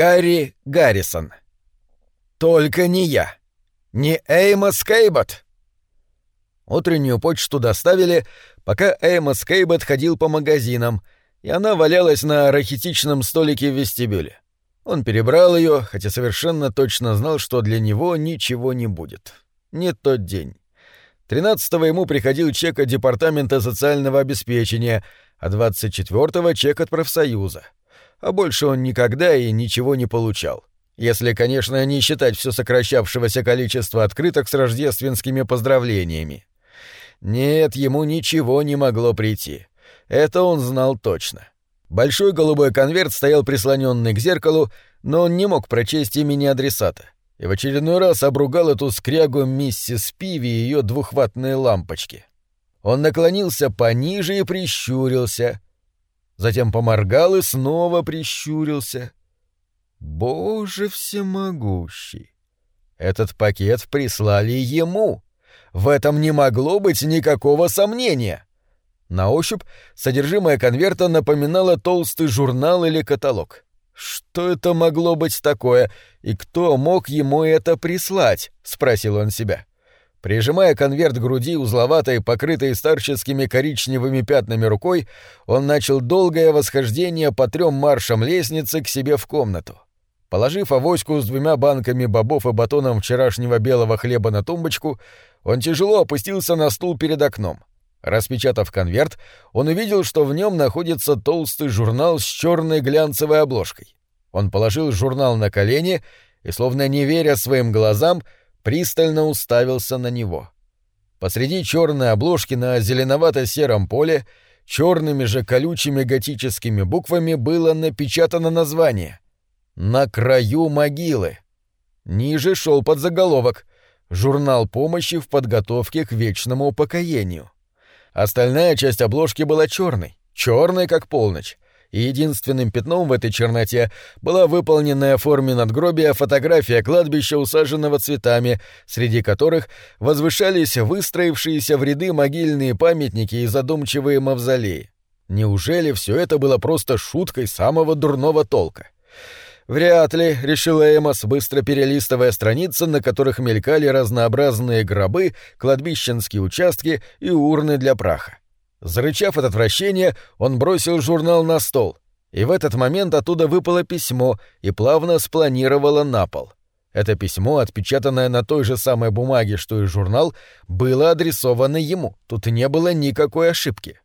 Гарри Гаррисон. Только не я. Не Эймос Кейбот. Утреннюю почту доставили, пока Эймос Кейбот ходил по магазинам, и она валялась на рахитичном столике в вестибюле. Он перебрал ее, хотя совершенно точно знал, что для него ничего не будет. Не тот день. Тринадцатого ему приходил чек от Департамента социального обеспечения, а двадцать четвертого чек от профсоюза. А больше он никогда и ничего не получал. Если, конечно, не считать все сокращавшегося количества открыток с рождественскими поздравлениями. Нет, ему ничего не могло прийти. Это он знал точно. Большой голубой конверт стоял прислоненный к зеркалу, но он не мог прочесть имени адресата. И в очередной раз обругал эту скрягу миссис Пиви и ее двухватные лампочки. Он наклонился пониже и прищурился. Затем поморгал и снова прищурился. Боже всемогущий! Этот пакет прислали ему. В этом не могло быть никакого сомнения. На ощупь содержимое конверта напоминало толстый журнал или каталог. Что это могло быть такое, и кто мог ему это прислать? спросил он себя. Прижимая конверт к груди узловатой, покрытой старческими коричневыми пятнами рукой, он начал долгое восхождение по трем маршам лестницы к себе в комнату. Положив авоську с двумя банками бобов и батоном вчерашнего белого хлеба на тумбочку, он тяжело опустился на стул перед окном. Распечатав конверт, он увидел, что в нем находится толстый журнал с черной глянцевой обложкой. Он положил журнал на колени и, словно не веря своим глазам, пристально уставился на него. Посреди черной обложки на зеленовато-сером поле черными же колючими готическими буквами было напечатано название «На краю могилы». Ниже шел подзаголовок «Журнал помощи в подготовке к вечному упокоению». Остальная часть обложки была черной, черной как полночь, и единственным пятном в этой черноте была выполненная в форме надгробия фотография кладбища, усаженного цветами, среди которых возвышались выстроившиеся в ряды могильные памятники и задумчивые мавзолеи. Неужели все это было просто шуткой самого дурного толка? «Вряд ли», — решил Эймос, быстро перелистывая страницы, на которых мелькали разнообразные гробы, кладбищенские участки и урны для праха. Зарычав от отвращения, он бросил журнал на стол, и в этот момент оттуда выпало письмо и плавно спланировало на пол. Это письмо, отпечатанное на той же самой бумаге, что и журнал, было адресовано ему, тут не было никакой ошибки.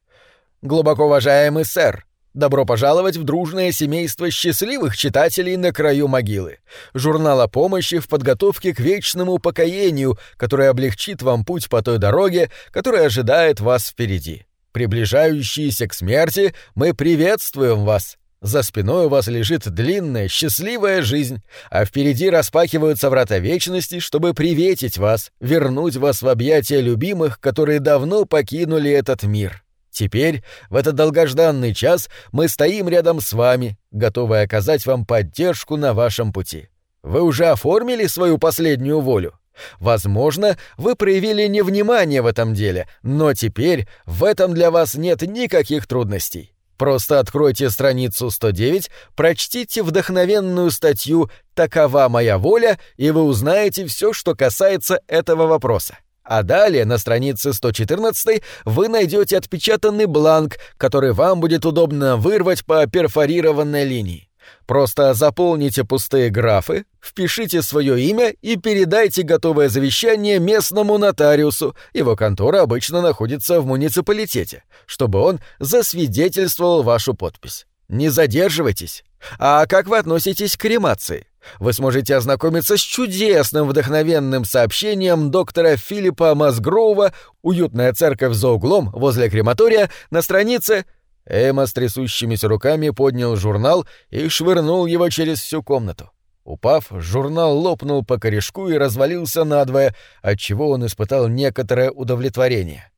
«Глубоко уважаемый сэр», Добро пожаловать в дружное семейство счастливых читателей на краю могилы. Журнал о помощи в подготовке к вечному покоению, который облегчит вам путь по той дороге, которая ожидает вас впереди. Приближающиеся к смерти, мы приветствуем вас. За спиной у вас лежит длинная, счастливая жизнь, а впереди распахиваются врата вечности, чтобы приветить вас, вернуть вас в объятия любимых, которые давно покинули этот мир. Теперь, в этот долгожданный час, мы стоим рядом с вами, готовы оказать вам поддержку на вашем пути. Вы уже оформили свою последнюю волю? Возможно, вы проявили невнимание в этом деле, но теперь в этом для вас нет никаких трудностей. Просто откройте страницу 109, прочтите вдохновенную статью «Такова моя воля», и вы узнаете все, что касается этого вопроса. А далее на странице 114 вы найдете отпечатанный бланк, который вам будет удобно вырвать по перфорированной линии. Просто заполните пустые графы, впишите свое имя и передайте готовое завещание местному нотариусу, его контора обычно находится в муниципалитете, чтобы он засвидетельствовал вашу подпись. Не задерживайтесь. А как вы относитесь к кремации? Вы сможете ознакомиться с чудесным вдохновенным сообщением доктора Филиппа Мазгроува «Уютная церковь за углом» возле крематория на странице... Эмма с трясущимися руками поднял журнал и швырнул его через всю комнату. Упав, журнал лопнул по корешку и развалился надвое, отчего он испытал некоторое удовлетворение.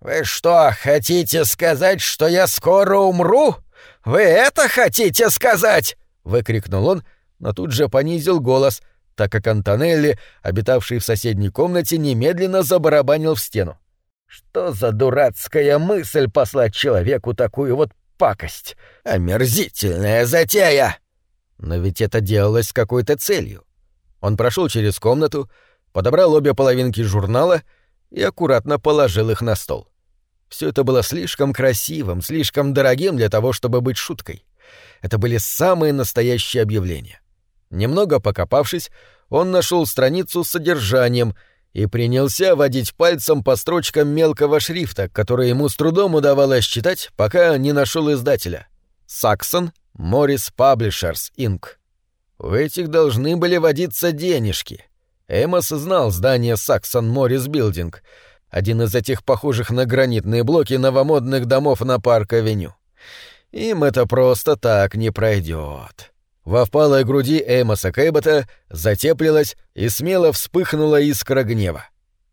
«Вы что, хотите сказать, что я скоро умру? Вы это хотите сказать?» — выкрикнул он, но тут же понизил голос, так как Антонелли, обитавший в соседней комнате, немедленно забарабанил в стену. «Что за дурацкая мысль послать человеку такую вот пакость? Омерзительная затея!» Но ведь это делалось с какой-то целью. Он прошел через комнату, подобрал обе половинки журнала и аккуратно положил их на стол. Все это было слишком красивым, слишком дорогим для того, чтобы быть шуткой. Это были самые настоящие объявления. Немного покопавшись, он нашел страницу с содержанием и принялся водить пальцем по строчкам мелкого шрифта, который ему с трудом удавалось читать, пока не нашел издателя. «Saxon Morris Publishers, Inc». В этих должны были водиться денежки. Эмос знал здание Saxon Morris Building, один из этих похожих на гранитные блоки новомодных домов на Парк-авеню. Им это просто так не пройдет. Во впалой груди Эймоса Кейбота затеплилась и смело вспыхнула искра гнева.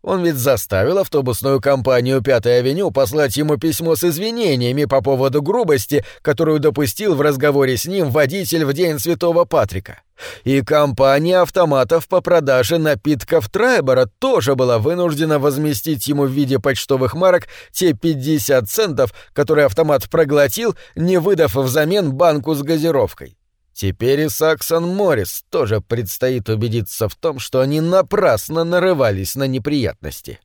Он ведь заставил автобусную компанию «Пятой авеню» послать ему письмо с извинениями по поводу грубости, которую допустил в разговоре с ним водитель в день Святого Патрика. И компания автоматов по продаже напитков Трайбера тоже была вынуждена возместить ему в виде почтовых марок те 50 центов, которые автомат проглотил, не выдав взамен банку с газировкой. Теперь и Саксон Моррис тоже предстоит убедиться в том, что они напрасно нарывались на неприятности.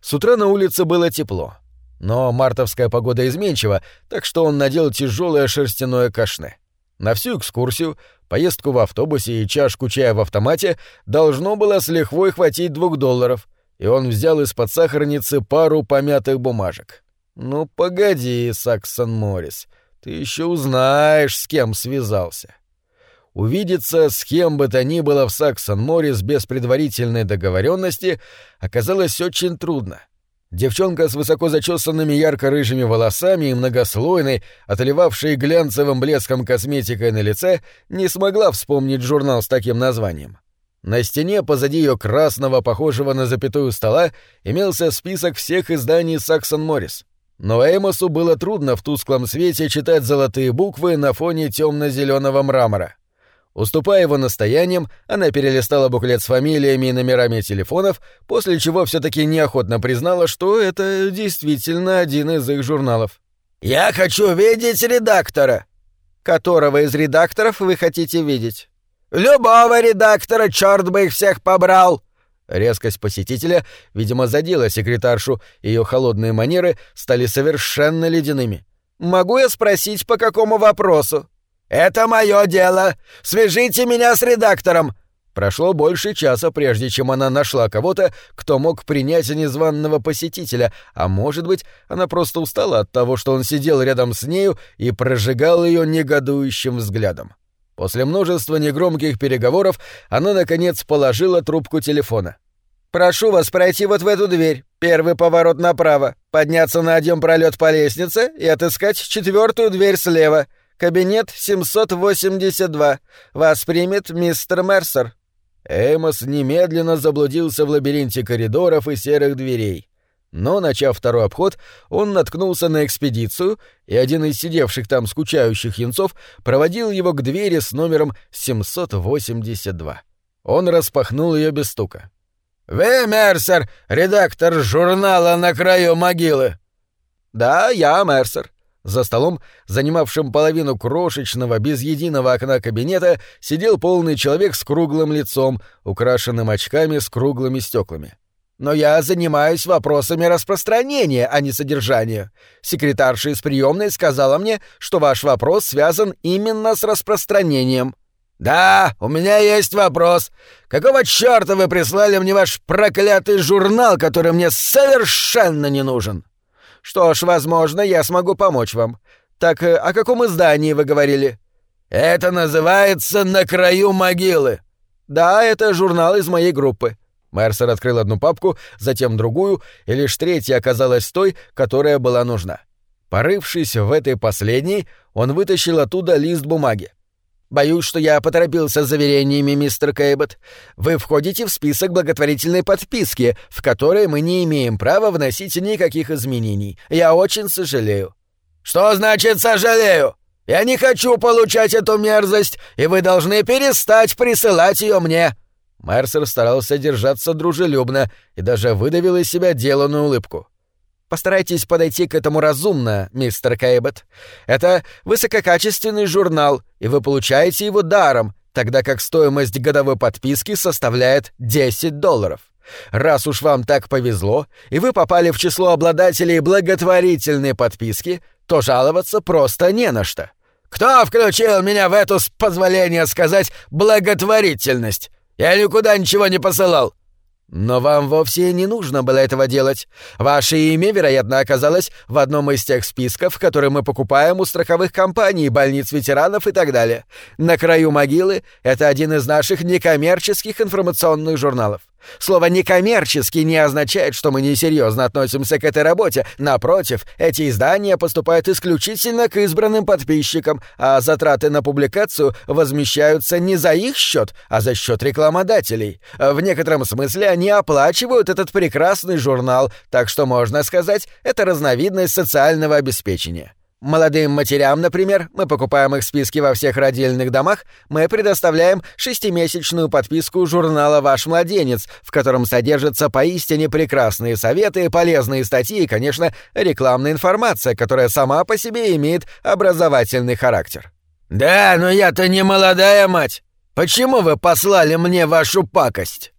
С утра на улице было тепло, но мартовская погода изменчива, так что он надел тяжелое шерстяное кашне. На всю экскурсию, поездку в автобусе и чашку чая в автомате должно было с лихвой хватить двух долларов, и он взял из-под сахарницы пару помятых бумажек. «Ну, погоди, Саксон Моррис», ты еще узнаешь, с кем связался. Увидеться с кем бы то ни было в Саксон-Моррис без предварительной договоренности оказалось очень трудно. Девчонка с высоко зачесанными ярко-рыжими волосами и многослойной, отливавшей глянцевым блеском косметикой на лице, не смогла вспомнить журнал с таким названием. На стене позади ее красного, похожего на запятую стола, имелся список всех изданий Саксон Моррис. Но Эймосу было трудно в тусклом свете читать золотые буквы на фоне темно-зеленого мрамора. Уступая его настояниям, она перелистала буклет с фамилиями и номерами телефонов, после чего все-таки неохотно признала, что это действительно один из их журналов. «Я хочу видеть редактора!» «Которого из редакторов вы хотите видеть?» «Любого редактора, черт бы их всех побрал!» Резкость посетителя, видимо, задела секретаршу, ее холодные манеры стали совершенно ледяными. «Могу я спросить, по какому вопросу?» «Это мое дело! Свяжите меня с редактором!» Прошло больше часа, прежде чем она нашла кого-то, кто мог принять незваного посетителя, а может быть, она просто устала от того, что он сидел рядом с нею и прожигал ее негодующим взглядом. После множества негромких переговоров она, наконец, положила трубку телефона. «Прошу вас пройти вот в эту дверь, первый поворот направо, подняться на один пролет по лестнице и отыскать четвертую дверь слева. Кабинет 782. Вас примет мистер Мерсер». Эймос немедленно заблудился в лабиринте коридоров и серых дверей. Но, начав второй обход, он наткнулся на экспедицию, и один из сидевших там скучающих янцов проводил его к двери с номером 782. Он распахнул ее без стука. «Вы, Мерсер, редактор журнала «На краю могилы»?» «Да, я Мерсер». За столом, занимавшим половину крошечного, без единого окна кабинета, сидел полный человек с круглым лицом, украшенным очками с круглыми стеклами но я занимаюсь вопросами распространения, а не содержания. Секретарша из приемной сказала мне, что ваш вопрос связан именно с распространением. Да, у меня есть вопрос. Какого чёрта вы прислали мне ваш проклятый журнал, который мне совершенно не нужен? Что ж, возможно, я смогу помочь вам. Так э, о каком издании вы говорили? Это называется «На краю могилы». Да, это журнал из моей группы. Мерсер открыл одну папку, затем другую, и лишь третья оказалась той, которая была нужна. Порывшись в этой последней, он вытащил оттуда лист бумаги. «Боюсь, что я поторопился с заверениями, мистер Кейбот. Вы входите в список благотворительной подписки, в которой мы не имеем права вносить никаких изменений. Я очень сожалею». «Что значит «сожалею»? Я не хочу получать эту мерзость, и вы должны перестать присылать ее мне». Мерсер старался держаться дружелюбно и даже выдавил из себя деланную улыбку. Постарайтесь подойти к этому разумно, мистер Кейбот. Это высококачественный журнал, и вы получаете его даром, тогда как стоимость годовой подписки составляет 10 долларов. Раз уж вам так повезло, и вы попали в число обладателей благотворительной подписки, то жаловаться просто не на что. Кто включил меня в эту, с позволения сказать, благотворительность? Я никуда ничего не посылал. Но вам вовсе не нужно было этого делать. Ваше имя, вероятно, оказалось в одном из тех списков, которые мы покупаем у страховых компаний, больниц ветеранов и так далее. На краю могилы — это один из наших некоммерческих информационных журналов. Слово «некоммерческий» не означает, что мы несерьезно относимся к этой работе. Напротив, эти издания поступают исключительно к избранным подписчикам, а затраты на публикацию возмещаются не за их счет, а за счет рекламодателей. В некотором смысле они оплачивают этот прекрасный журнал, так что, можно сказать, это разновидность социального обеспечения. Молодым матерям, например, мы покупаем их списки во всех родильных домах, мы предоставляем шестимесячную подписку журнала «Ваш младенец», в котором содержатся поистине прекрасные советы, полезные статьи и, конечно, рекламная информация, которая сама по себе имеет образовательный характер. «Да, но я-то не молодая мать. Почему вы послали мне вашу пакость?»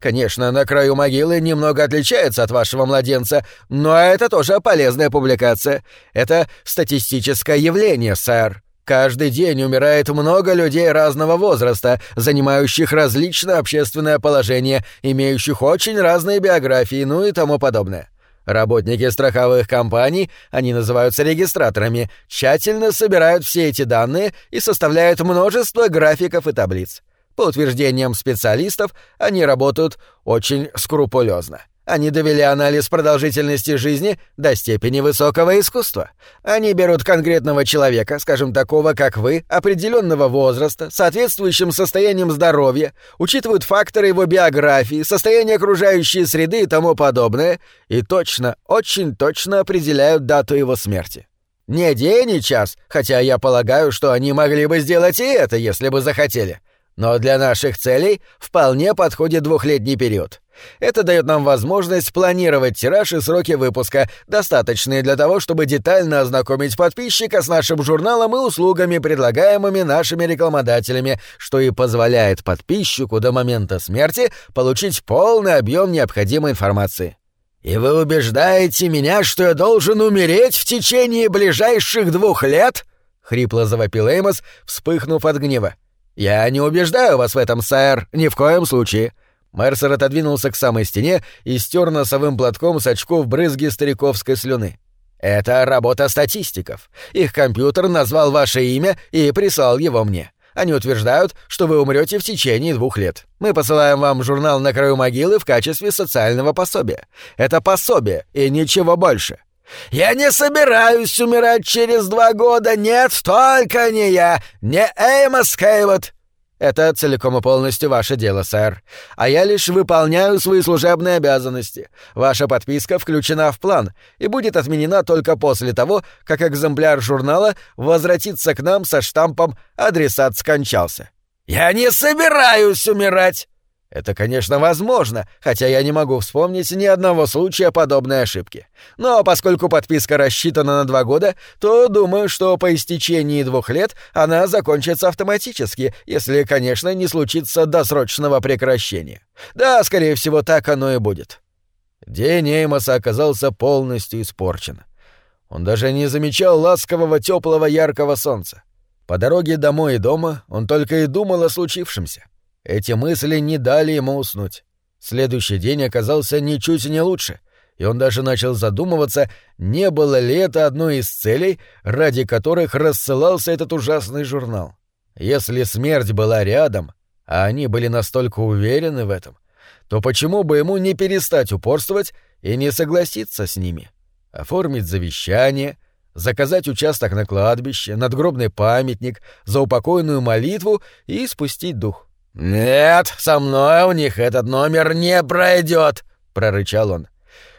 Конечно, на краю могилы немного отличается от вашего младенца, но это тоже полезная публикация. Это статистическое явление, сэр. Каждый день умирает много людей разного возраста, занимающих различное общественное положение, имеющих очень разные биографии, ну и тому подобное. Работники страховых компаний, они называются регистраторами, тщательно собирают все эти данные и составляют множество графиков и таблиц. По утверждениям специалистов, они работают очень скрупулезно. Они довели анализ продолжительности жизни до степени высокого искусства. Они берут конкретного человека, скажем, такого, как вы, определенного возраста, соответствующим состоянием здоровья, учитывают факторы его биографии, состояние окружающей среды и тому подобное, и точно, очень точно определяют дату его смерти. Не день и час, хотя я полагаю, что они могли бы сделать и это, если бы захотели. Но для наших целей вполне подходит двухлетний период. Это дает нам возможность планировать тираж и сроки выпуска, достаточные для того, чтобы детально ознакомить подписчика с нашим журналом и услугами, предлагаемыми нашими рекламодателями, что и позволяет подписчику до момента смерти получить полный объем необходимой информации. «И вы убеждаете меня, что я должен умереть в течение ближайших двух лет?» — хрипло завопил Эймос, вспыхнув от гнева. «Я не убеждаю вас в этом, сэр, ни в коем случае». Мерсер отодвинулся к самой стене и стер носовым платком с очков брызги стариковской слюны. «Это работа статистиков. Их компьютер назвал ваше имя и прислал его мне. Они утверждают, что вы умрете в течение двух лет. Мы посылаем вам журнал на краю могилы в качестве социального пособия. Это пособие и ничего больше. «Я не собираюсь умирать через два года, нет, только не я, не Эймос Кейвот!» «Это целиком и полностью ваше дело, сэр. А я лишь выполняю свои служебные обязанности. Ваша подписка включена в план и будет отменена только после того, как экземпляр журнала возвратится к нам со штампом «Адресат скончался». «Я не собираюсь умирать!» Это, конечно, возможно, хотя я не могу вспомнить ни одного случая подобной ошибки. Но поскольку подписка рассчитана на два года, то думаю, что по истечении двух лет она закончится автоматически, если, конечно, не случится досрочного прекращения. Да, скорее всего, так оно и будет. День Эймоса оказался полностью испорчен. Он даже не замечал ласкового, теплого, яркого солнца. По дороге домой и дома он только и думал о случившемся — эти мысли не дали ему уснуть. Следующий день оказался ничуть не лучше, и он даже начал задумываться, не было ли это одной из целей, ради которых рассылался этот ужасный журнал. Если смерть была рядом, а они были настолько уверены в этом, то почему бы ему не перестать упорствовать и не согласиться с ними? Оформить завещание, заказать участок на кладбище, надгробный памятник, заупокойную молитву и спустить дух. «Нет, со мной у них этот номер не пройдет», — прорычал он.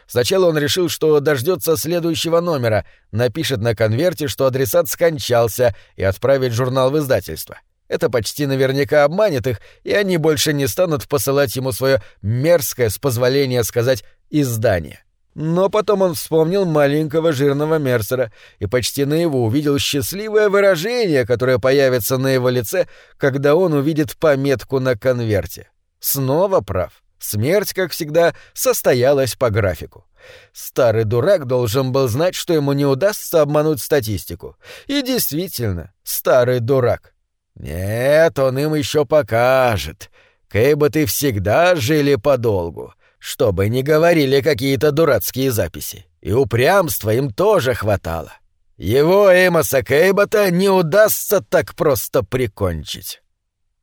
Сначала он решил, что дождется следующего номера, напишет на конверте, что адресат скончался, и отправит журнал в издательство. Это почти наверняка обманет их, и они больше не станут посылать ему свое мерзкое, с позволения сказать, издание. Но потом он вспомнил маленького жирного Мерсера и почти наяву увидел счастливое выражение, которое появится на его лице, когда он увидит пометку на конверте. Снова прав. Смерть, как всегда, состоялась по графику. Старый дурак должен был знать, что ему не удастся обмануть статистику. И действительно, старый дурак. Нет, он им еще покажет. Кейботы всегда жили подолгу, чтобы не говорили какие-то дурацкие записи. И упрямства им тоже хватало. Его Эмоса Кейбота не удастся так просто прикончить.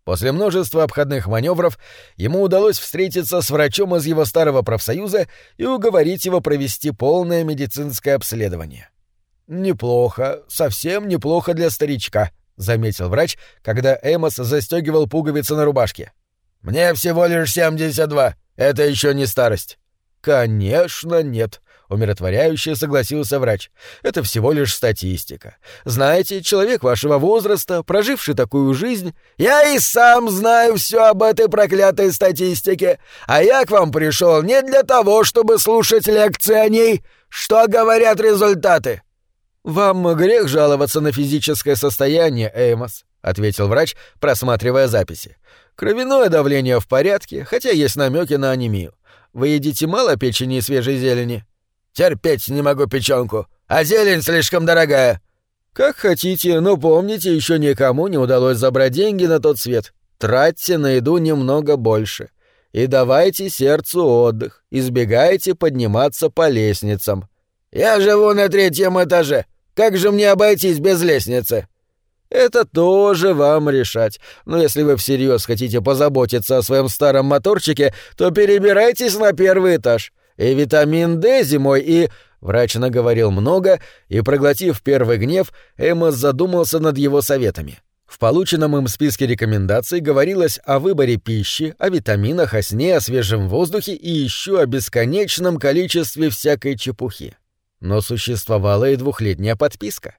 После множества обходных маневров ему удалось встретиться с врачом из его старого профсоюза и уговорить его провести полное медицинское обследование. «Неплохо, совсем неплохо для старичка», — заметил врач, когда Эмос застегивал пуговицы на рубашке. «Мне всего лишь 72. Это еще не старость». «Конечно нет», — умиротворяюще согласился врач. «Это всего лишь статистика. Знаете, человек вашего возраста, проживший такую жизнь...» «Я и сам знаю все об этой проклятой статистике, а я к вам пришел не для того, чтобы слушать лекции о ней. Что говорят результаты?» «Вам грех жаловаться на физическое состояние, Эймос», — ответил врач, просматривая записи. «Кровяное давление в порядке, хотя есть намеки на анемию. Вы едите мало печени и свежей зелени?» Терпеть не могу печенку, а зелень слишком дорогая. Как хотите, но помните, еще никому не удалось забрать деньги на тот свет. Тратьте на еду немного больше. И давайте сердцу отдых, избегайте подниматься по лестницам. Я живу на третьем этаже. Как же мне обойтись без лестницы? Это тоже вам решать. Но если вы всерьез хотите позаботиться о своем старом моторчике, то перебирайтесь на первый этаж и витамин D зимой, и...» Врач наговорил много, и, проглотив первый гнев, Эммос задумался над его советами. В полученном им списке рекомендаций говорилось о выборе пищи, о витаминах, о сне, о свежем воздухе и еще о бесконечном количестве всякой чепухи. Но существовала и двухлетняя подписка.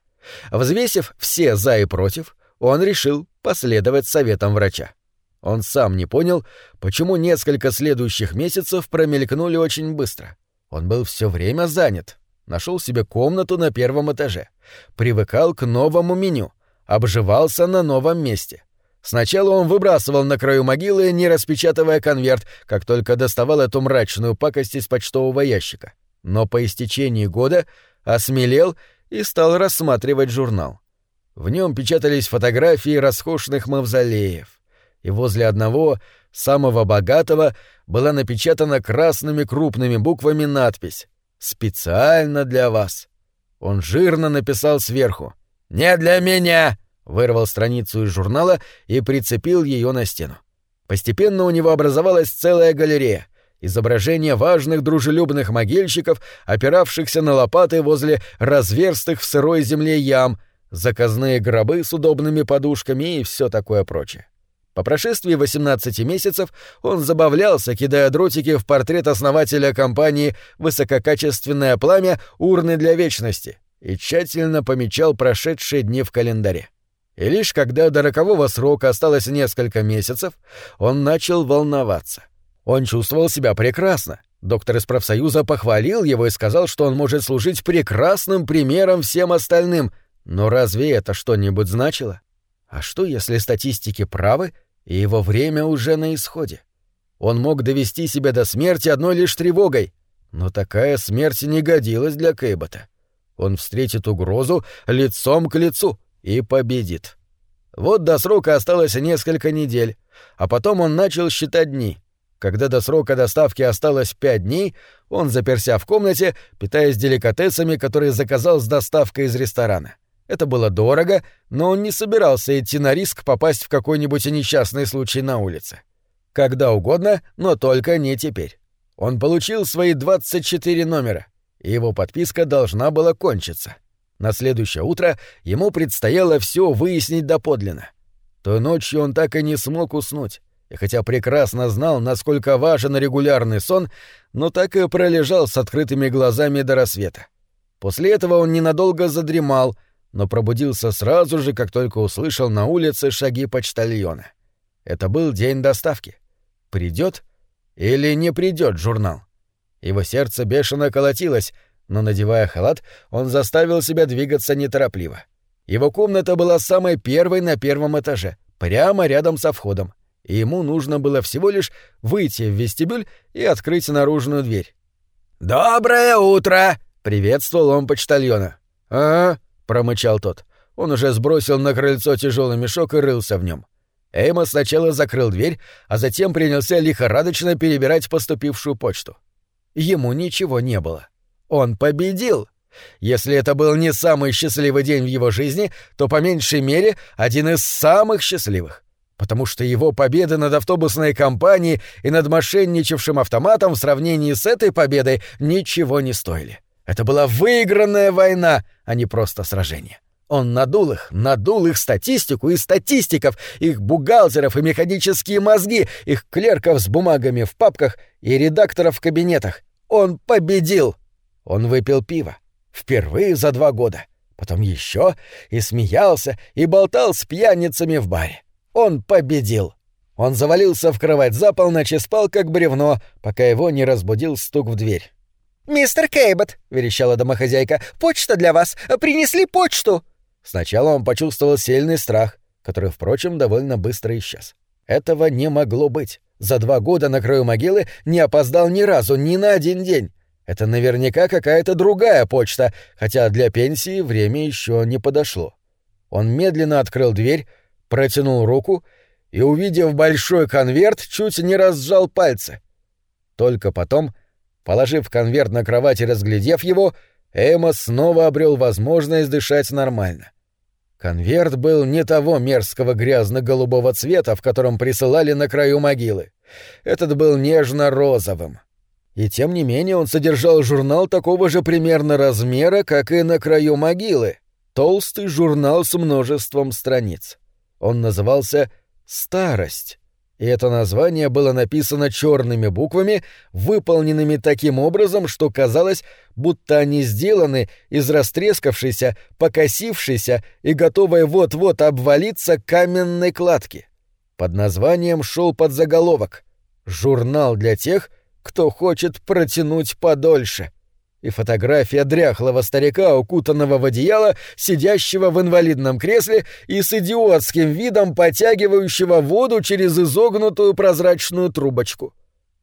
Взвесив все «за» и «против», он решил последовать советам врача. Он сам не понял, почему несколько следующих месяцев промелькнули очень быстро. Он был все время занят. Нашел себе комнату на первом этаже. Привыкал к новому меню. Обживался на новом месте. Сначала он выбрасывал на краю могилы, не распечатывая конверт, как только доставал эту мрачную пакость из почтового ящика. Но по истечении года осмелел и стал рассматривать журнал. В нем печатались фотографии роскошных мавзолеев и возле одного, самого богатого, была напечатана красными крупными буквами надпись «Специально для вас». Он жирно написал сверху «Не для меня!» вырвал страницу из журнала и прицепил ее на стену. Постепенно у него образовалась целая галерея, изображения важных дружелюбных могильщиков, опиравшихся на лопаты возле разверстых в сырой земле ям, заказные гробы с удобными подушками и все такое прочее. По прошествии 18 месяцев он забавлялся, кидая дротики в портрет основателя компании «Высококачественное пламя. Урны для вечности» и тщательно помечал прошедшие дни в календаре. И лишь когда до рокового срока осталось несколько месяцев, он начал волноваться. Он чувствовал себя прекрасно. Доктор из профсоюза похвалил его и сказал, что он может служить прекрасным примером всем остальным. Но разве это что-нибудь значило? А что, если статистики правы, и его время уже на исходе. Он мог довести себя до смерти одной лишь тревогой, но такая смерть не годилась для Кейбота. Он встретит угрозу лицом к лицу и победит. Вот до срока осталось несколько недель, а потом он начал считать дни. Когда до срока доставки осталось пять дней, он заперся в комнате, питаясь деликатесами, которые заказал с доставкой из ресторана. Это было дорого, но он не собирался идти на риск попасть в какой-нибудь несчастный случай на улице. Когда угодно, но только не теперь. Он получил свои 24 номера, и его подписка должна была кончиться. На следующее утро ему предстояло все выяснить доподлинно. Той ночью он так и не смог уснуть, и хотя прекрасно знал, насколько важен регулярный сон, но так и пролежал с открытыми глазами до рассвета. После этого он ненадолго задремал — но пробудился сразу же, как только услышал на улице шаги почтальона. Это был день доставки. Придет или не придет журнал? Его сердце бешено колотилось, но, надевая халат, он заставил себя двигаться неторопливо. Его комната была самой первой на первом этаже, прямо рядом со входом, и ему нужно было всего лишь выйти в вестибюль и открыть наружную дверь. «Доброе утро!» — приветствовал он почтальона. «А?» — промычал тот. Он уже сбросил на крыльцо тяжелый мешок и рылся в нем. Эймос сначала закрыл дверь, а затем принялся лихорадочно перебирать поступившую почту. Ему ничего не было. Он победил. Если это был не самый счастливый день в его жизни, то по меньшей мере один из самых счастливых. Потому что его победы над автобусной компанией и над мошенничавшим автоматом в сравнении с этой победой ничего не стоили. Это была выигранная война, а не просто сражение. Он надул их, надул их статистику и статистиков, их бухгалтеров и механические мозги, их клерков с бумагами в папках и редакторов в кабинетах. Он победил! Он выпил пиво. Впервые за два года. Потом еще и смеялся, и болтал с пьяницами в баре. Он победил. Он завалился в кровать за полночь и спал как бревно, пока его не разбудил стук в дверь. «Мистер Кейбот», — верещала домохозяйка, — «почта для вас! Принесли почту!» Сначала он почувствовал сильный страх, который, впрочем, довольно быстро исчез. Этого не могло быть. За два года на краю могилы не опоздал ни разу, ни на один день. Это наверняка какая-то другая почта, хотя для пенсии время еще не подошло. Он медленно открыл дверь, протянул руку и, увидев большой конверт, чуть не разжал пальцы. Только потом, положив конверт на кровать и разглядев его, Эма снова обрел возможность дышать нормально. Конверт был не того мерзкого грязно-голубого цвета, в котором присылали на краю могилы. Этот был нежно-розовым. И тем не менее он содержал журнал такого же примерно размера, как и на краю могилы. Толстый журнал с множеством страниц. Он назывался «Старость» и это название было написано черными буквами, выполненными таким образом, что казалось, будто они сделаны из растрескавшейся, покосившейся и готовой вот-вот обвалиться каменной кладки. Под названием шел подзаголовок «Журнал для тех, кто хочет протянуть подольше» и фотография дряхлого старика, укутанного в одеяло, сидящего в инвалидном кресле и с идиотским видом потягивающего воду через изогнутую прозрачную трубочку.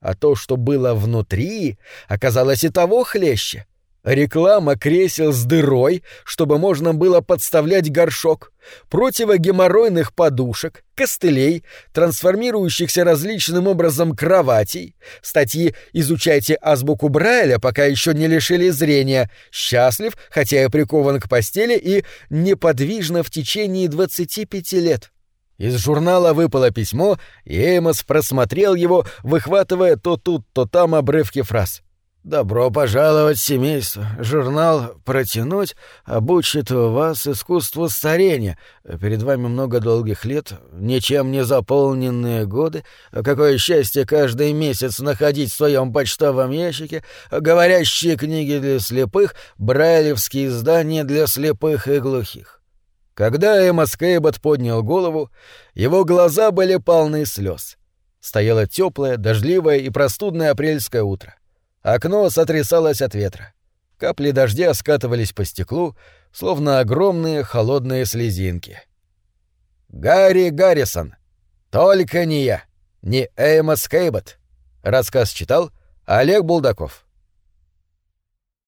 А то, что было внутри, оказалось и того хлеще — Реклама кресел с дырой, чтобы можно было подставлять горшок, противогеморройных подушек, костылей, трансформирующихся различным образом кроватей, статьи «Изучайте азбуку Брайля, пока еще не лишили зрения», «Счастлив, хотя и прикован к постели» и «Неподвижно в течение 25 лет». Из журнала выпало письмо, и Эймос просмотрел его, выхватывая то тут, то там обрывки фраз. «Добро пожаловать в семейство. Журнал «Протянуть» обучит вас искусству старения. Перед вами много долгих лет, ничем не заполненные годы. Какое счастье каждый месяц находить в своем почтовом ящике говорящие книги для слепых, брайлевские издания для слепых и глухих». Когда Эмма Скейбот поднял голову, его глаза были полны слез. Стояло теплое, дождливое и простудное апрельское утро. Окно сотрясалось от ветра. Капли дождя скатывались по стеклу, словно огромные холодные слезинки. «Гарри Гаррисон! Только не я! Не Эймос Кейбот!» Рассказ читал Олег Булдаков.